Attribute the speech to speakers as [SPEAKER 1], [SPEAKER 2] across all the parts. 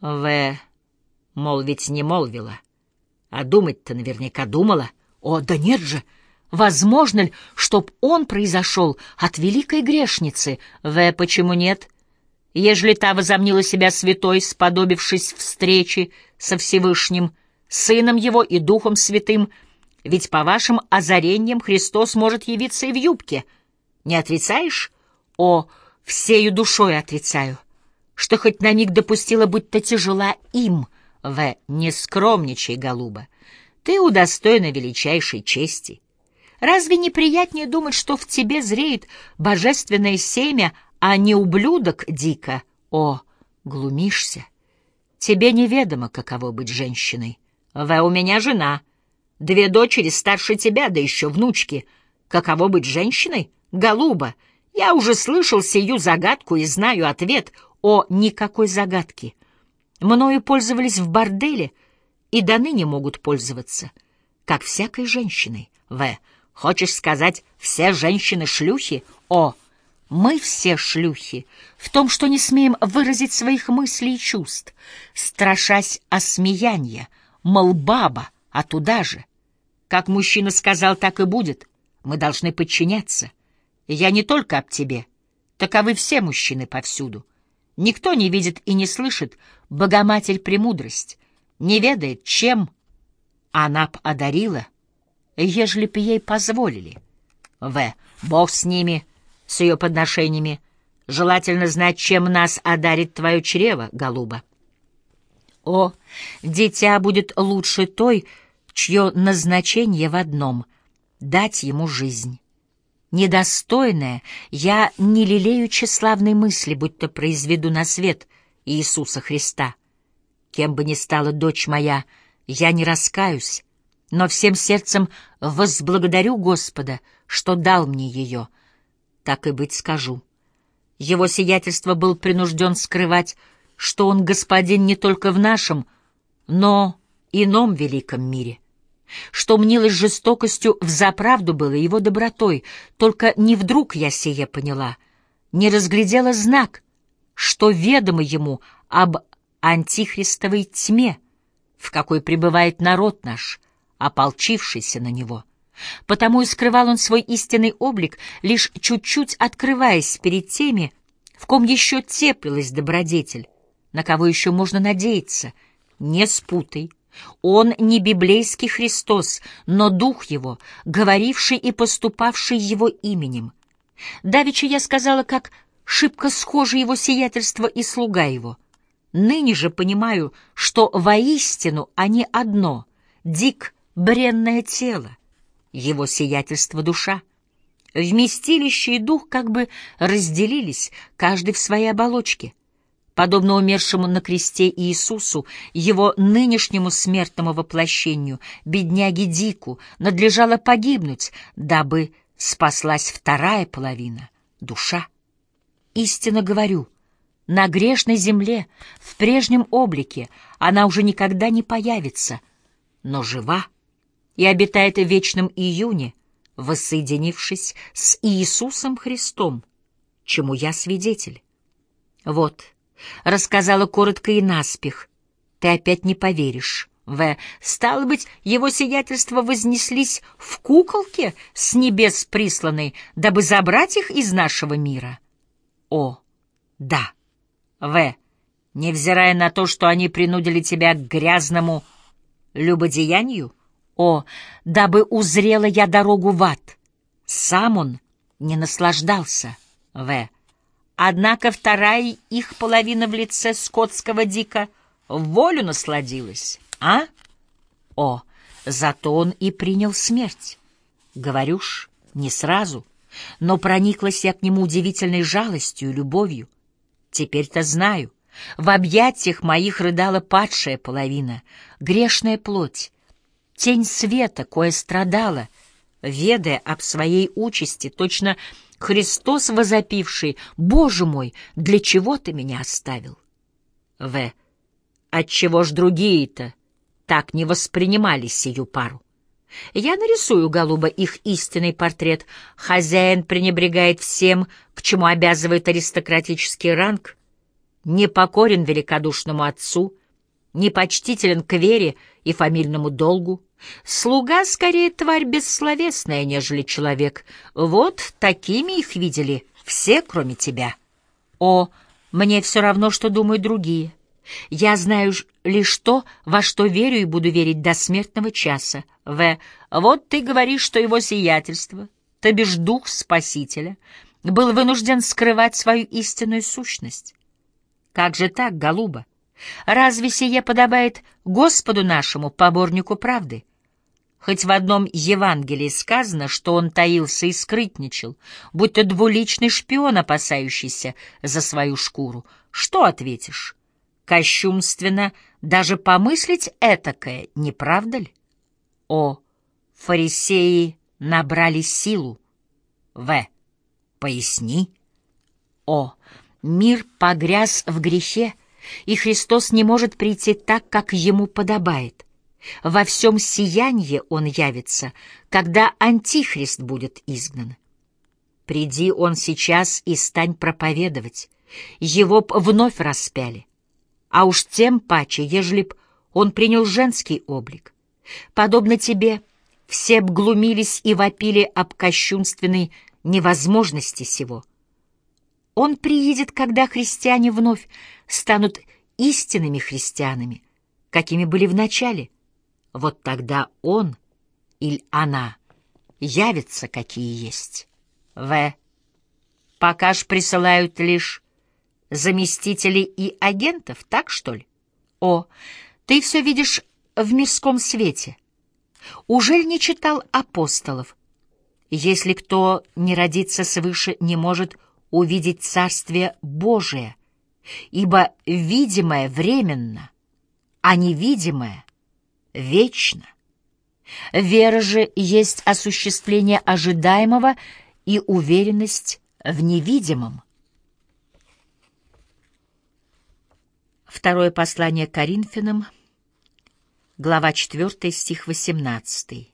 [SPEAKER 1] В. Мол, не молвила. А думать-то наверняка думала. О, да нет же! Возможно ли, чтоб он произошел от великой грешницы? В. Почему нет? Ежели та возомнила себя святой, сподобившись встречи со Всевышним, Сыном Его и Духом Святым, ведь по вашим озарениям Христос может явиться и в юбке. Не отрицаешь? О, всею душой отрицаю, что хоть на миг допустила, будто тяжела им, В. Не скромничай, голуба, ты удостоена величайшей чести. Разве не приятнее думать, что в тебе зреет божественное семя, а не ублюдок дико? О, глумишься! Тебе неведомо, каково быть женщиной. В. У меня жена. Две дочери старше тебя, да еще внучки. Каково быть женщиной? Голуба, я уже слышал сию загадку и знаю ответ о никакой загадке. Мною пользовались в борделе и до ныне могут пользоваться, как всякой женщиной. В. Хочешь сказать, все женщины шлюхи? О, мы все шлюхи в том, что не смеем выразить своих мыслей и чувств, страшась осмеяния, мол, баба, а туда же. Как мужчина сказал, так и будет. Мы должны подчиняться. Я не только об тебе. Таковы все мужчины повсюду. Никто не видит и не слышит Богоматерь премудрость, не ведает, чем она б одарила, ежели б ей позволили. В. Бог с ними, с ее подношениями. Желательно знать, чем нас одарит твое чрево, голуба. О, дитя будет лучше той, чье назначение в одном — дать ему жизнь. Недостойная, я не лелею тщеславной мысли, будто произведу на свет Иисуса Христа. Кем бы ни стала дочь моя, я не раскаюсь, но всем сердцем возблагодарю Господа, что дал мне ее. Так и быть скажу. Его сиятельство был принужден скрывать, что он господин не только в нашем, но ином великом мире — что мнилось жестокостью, взаправду было его добротой, только не вдруг я сие поняла, не разглядела знак, что ведомо ему об антихристовой тьме, в какой пребывает народ наш, ополчившийся на него. Потому и скрывал он свой истинный облик, лишь чуть-чуть открываясь перед теми, в ком еще теплилась добродетель, на кого еще можно надеяться. Не спутай, он не библейский Христос, но Дух Его, говоривший и поступавший Его именем. Давеча я сказала, как шибко схожи Его сиятельство и слуга Его. Ныне же понимаю, что воистину они одно — дик, бренное тело, Его сиятельство — душа. Вместилище и дух как бы разделились, каждый в своей оболочке. Подобно умершему на кресте Иисусу, его нынешнему смертному воплощению, бедняге Дику, надлежало погибнуть, дабы спаслась вторая половина — душа. Истинно говорю, на грешной земле, в прежнем облике, она уже никогда не появится, но жива и обитает в вечном июне, воссоединившись с Иисусом Христом, чему я свидетель. Вот — Рассказала коротко и наспех. Ты опять не поверишь. В. Стало быть, его сиятельство вознеслись в куколке с небес присланной, дабы забрать их из нашего мира? О. Да. В. Невзирая на то, что они принудили тебя к грязному любодеянию? О, дабы узрела я дорогу в ад. Сам он не наслаждался. В. Однако вторая их половина в лице скотского дика волю насладилась, а? О, зато он и принял смерть. Говорю ж, не сразу, но прониклась я к нему удивительной жалостью и любовью. Теперь-то знаю, в объятиях моих рыдала падшая половина, грешная плоть, тень света, кое страдала, ведая об своей участи, точно Христос возопивший, «Боже мой, для чего ты меня оставил?» В. Отчего ж другие-то так не воспринимали сию пару? Я нарисую, голуба, их истинный портрет. Хозяин пренебрегает всем, к чему обязывает аристократический ранг. непокорен великодушному отцу, непочтителен к вере и фамильному долгу. Слуга скорее тварь бессловесная, нежели человек. Вот такими их видели все, кроме тебя. О, мне все равно, что думают другие. Я знаю лишь то, во что верю и буду верить до смертного часа. В. Вот ты говоришь, что его сиятельство, то бишь дух Спасителя, был вынужден скрывать свою истинную сущность. Как же так, голуба? Разве сие подобает Господу нашему, поборнику правды? Хоть в одном Евангелии сказано, что он таился и скрытничал, будто двуличный шпион, опасающийся за свою шкуру. Что ответишь? Кощунственно даже помыслить этакое, не правда ли? О, фарисеи набрали силу. В. Поясни. О, мир погряз в грехе, и Христос не может прийти так, как ему подобает. Во всем сиянье он явится, когда Антихрист будет изгнан. Приди он сейчас и стань проповедовать, его б вновь распяли а уж тем паче, ежели б он принял женский облик. Подобно тебе, все б глумились и вопили об кощунственной невозможности сего. Он приедет, когда христиане вновь станут истинными христианами, какими были в начале. Вот тогда он или она явятся, какие есть. В. Пока ж присылают лишь заместителей и агентов, так что ли? О, ты все видишь в мирском свете. Ужель не читал апостолов? Если кто не родится свыше, не может увидеть Царствие Божие, ибо видимое временно, а невидимое вечно. Вера же есть осуществление ожидаемого и уверенность в невидимом. Второе послание Коринфянам, глава 4, стих 18.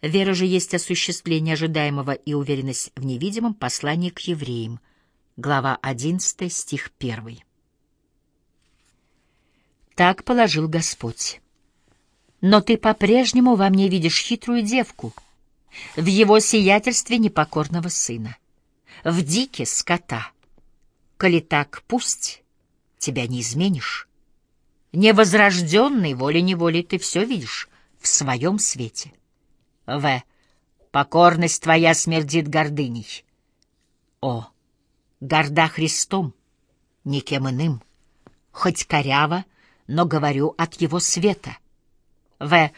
[SPEAKER 1] Вера же есть осуществление ожидаемого и уверенность в невидимом послании к евреям, глава 11, стих 1. Так положил Господь. Но ты по-прежнему во мне видишь хитрую девку, в его сиятельстве непокорного сына, в дике скота. Коли так, пусть тебя не изменишь. Невозрожденный волей-неволей ты все видишь в своем свете. В. Покорность твоя смердит гордыней. О. Горда Христом, никем иным. Хоть коряво, но говорю от его света. В.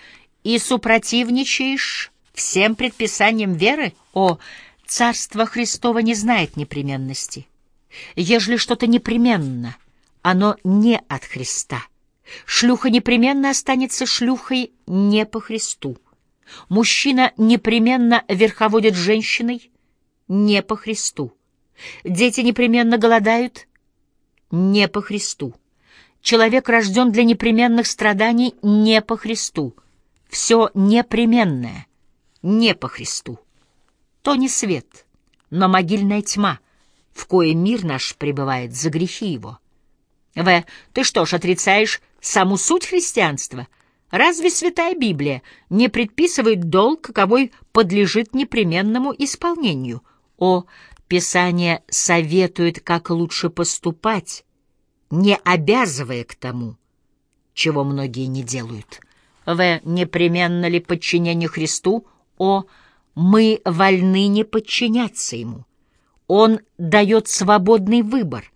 [SPEAKER 1] И супротивничаешь всем предписаниям веры? О. Царство Христово не знает непременности. Ежели что-то непременно — оно не от Христа. Шлюха непременно останется шлюхой не по Христу. Мужчина непременно верховодит женщиной не по Христу. Дети непременно голодают не по Христу. Человек рожден для непременных страданий не по Христу. Все непременное не по Христу. То не свет, но могильная тьма, в кое мир наш пребывает за грехи его. В. Ты что ж, отрицаешь саму суть христианства? Разве Святая Библия не предписывает долг, каковой подлежит непременному исполнению? О. Писание советует, как лучше поступать, не обязывая к тому, чего многие не делают. В. Непременно ли подчинение Христу? О. Мы вольны не подчиняться Ему. Он дает свободный выбор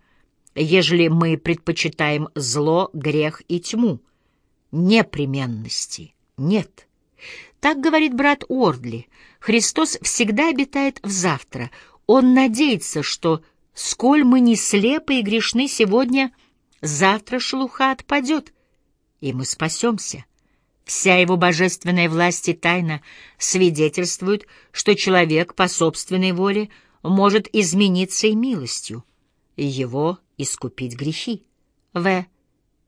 [SPEAKER 1] ежели мы предпочитаем зло, грех и тьму. Непременности нет. Так говорит брат Уордли. Христос всегда обитает в завтра. Он надеется, что, сколь мы не слепы и грешны сегодня, завтра шелуха отпадет, и мы спасемся. Вся его божественная власть и тайна свидетельствуют, что человек по собственной воле может измениться и милостью. Его искупить грехи. В.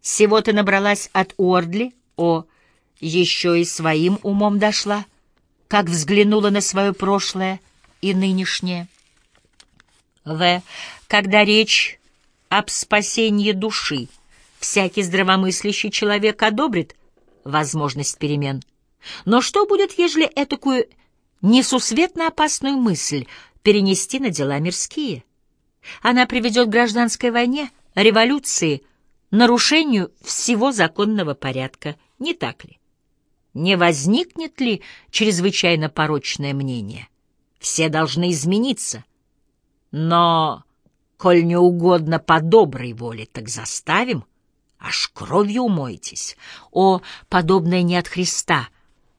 [SPEAKER 1] Всего ты набралась от Уордли. О. Еще и своим умом дошла, как взглянула на свое прошлое и нынешнее. В. Когда речь об спасении души, всякий здравомыслящий человек одобрит возможность перемен. Но что будет, ежели этакую несусветно опасную мысль перенести на дела мирские? Она приведет к гражданской войне, революции, нарушению всего законного порядка, не так ли? Не возникнет ли чрезвычайно порочное мнение? Все должны измениться. Но, коль не угодно по доброй воле, так заставим, аж кровью умойтесь. О, подобное не от Христа,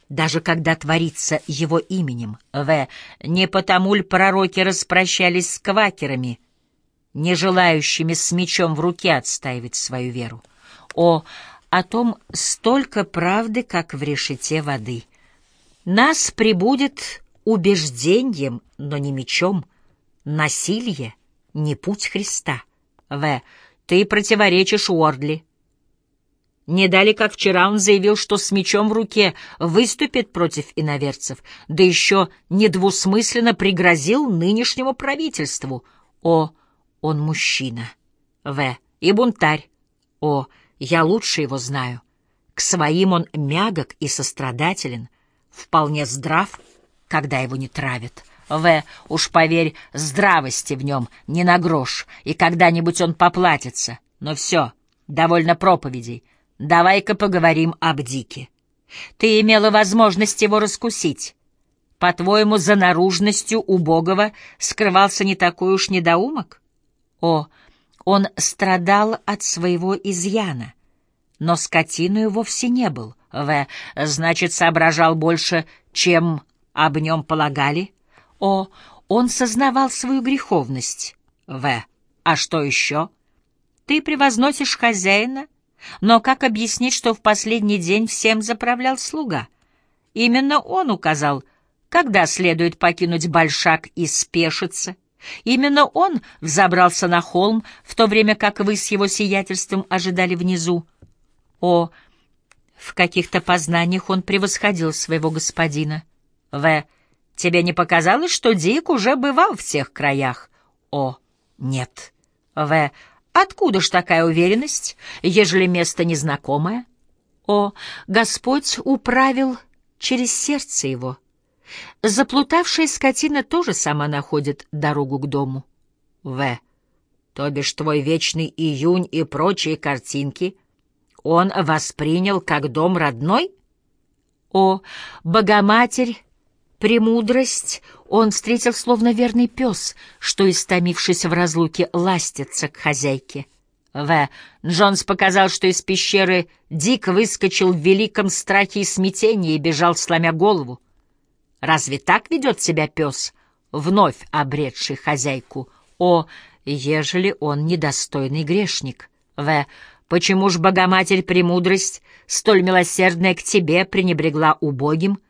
[SPEAKER 1] даже когда творится его именем. В. Не потому ль пророки распрощались с квакерами, не желающими с мечом в руке отстаивать свою веру? О, о том столько правды, как в решете воды. Нас прибудет убеждением, но не мечом. Насилие — не путь Христа. В. Ты противоречишь Уордли. Не дали, как вчера он заявил, что с мечом в руке выступит против иноверцев, да еще недвусмысленно пригрозил нынешнему правительству. О, он мужчина. В. И бунтарь. О, я лучше его знаю. К своим он мягок и сострадателен, вполне здрав, когда его не травят. В, уж поверь, здравости в нем не на грош, и когда-нибудь он поплатится. Но все, довольно проповедей. Давай-ка поговорим об Дике. Ты имела возможность его раскусить. По-твоему, за наружностью убогого скрывался не такой уж недоумок? О, он страдал от своего изъяна, но скотиную вовсе не был. В. Значит, соображал больше, чем об нем полагали. О, он сознавал свою греховность. В. А что еще? Ты превозносишь хозяина, но как объяснить, что в последний день всем заправлял слуга? Именно он указал, когда следует покинуть большак и спешиться, Именно он взобрался на холм, в то время как вы с его сиятельством ожидали внизу. О, в каких-то познаниях он превосходил своего господина. В. Тебе не показалось, что Дик уже бывал в тех краях? О, нет. В. Откуда ж такая уверенность, ежели место незнакомое? О, Господь управил через сердце его. Заплутавшая скотина тоже сама находит дорогу к дому. В. То бишь твой вечный июнь и прочие картинки он воспринял как дом родной? О, Богоматерь, премудрость он встретил словно верный пес, что, истомившись в разлуке, ластится к хозяйке. В. Джонс показал, что из пещеры Дик выскочил в великом страхе и смятении и бежал, сломя голову. Разве так ведет себя пес, вновь обретший хозяйку? О, ежели он недостойный грешник. В. Почему ж Богоматерь Премудрость, столь милосердная к тебе, пренебрегла убогим?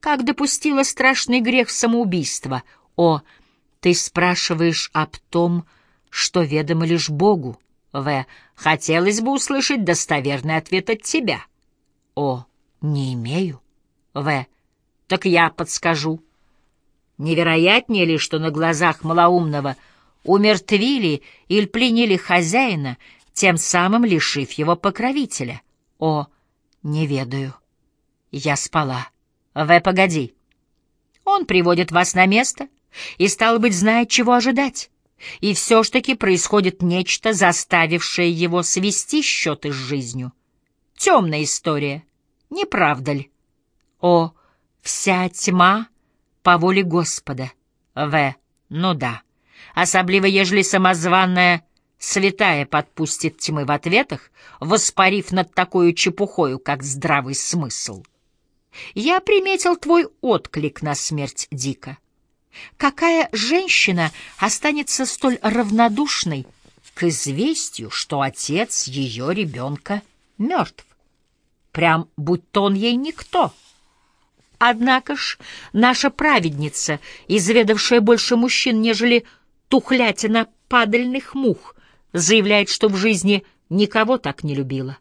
[SPEAKER 1] Как допустила страшный грех самоубийства? О, ты спрашиваешь об том, что ведомо лишь Богу. В. Хотелось бы услышать достоверный ответ от тебя. О, не имею. В. Так я подскажу. Невероятнее ли, что на глазах малоумного умертвили или пленили хозяина, тем самым лишив его покровителя? О, не ведаю. Я спала. В, погоди. Он приводит вас на место и, стало быть, знает, чего ожидать. И все ж таки происходит нечто, заставившее его свести счеты с жизнью. Темная история, не правда ли? О, Вся тьма по воле Господа. В. Ну да. Особливо, ежели самозванная святая подпустит тьмы в ответах, воспарив над такой чепухою, как здравый смысл. Я приметил твой отклик на смерть Дика. Какая женщина останется столь равнодушной к известию, что отец ее ребенка мертв? Прям будь то он ей никто. Однако ж наша праведница, изведавшая больше мужчин, нежели тухлятина падальных мух, заявляет, что в жизни никого так не любила.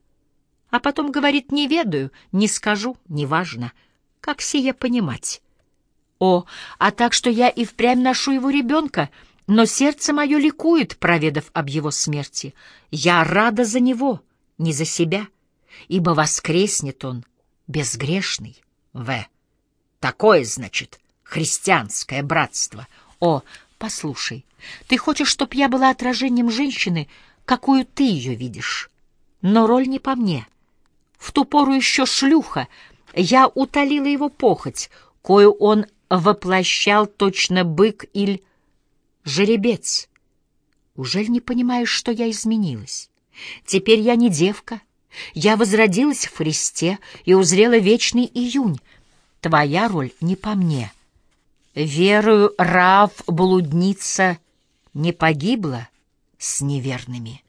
[SPEAKER 1] А потом говорит «не ведаю, не скажу, неважно». Как сие понимать? О, а так что я и впрямь ношу его ребенка, Но сердце мое ликует, проведав об его смерти. Я рада за него, не за себя, ибо воскреснет он безгрешный. В. Такое, значит, христианское братство. О, послушай, ты хочешь, чтоб я была отражением женщины, какую ты ее видишь? Но роль не по мне. В ту пору еще шлюха. Я утолила его похоть, кою он воплощал точно бык или жеребец. Ужель не понимаешь, что я изменилась? Теперь я не девка. Я возродилась в Христе и узрела вечный июнь. Твоя роль не по мне. Верую, Рав, блудница, не погибла с неверными.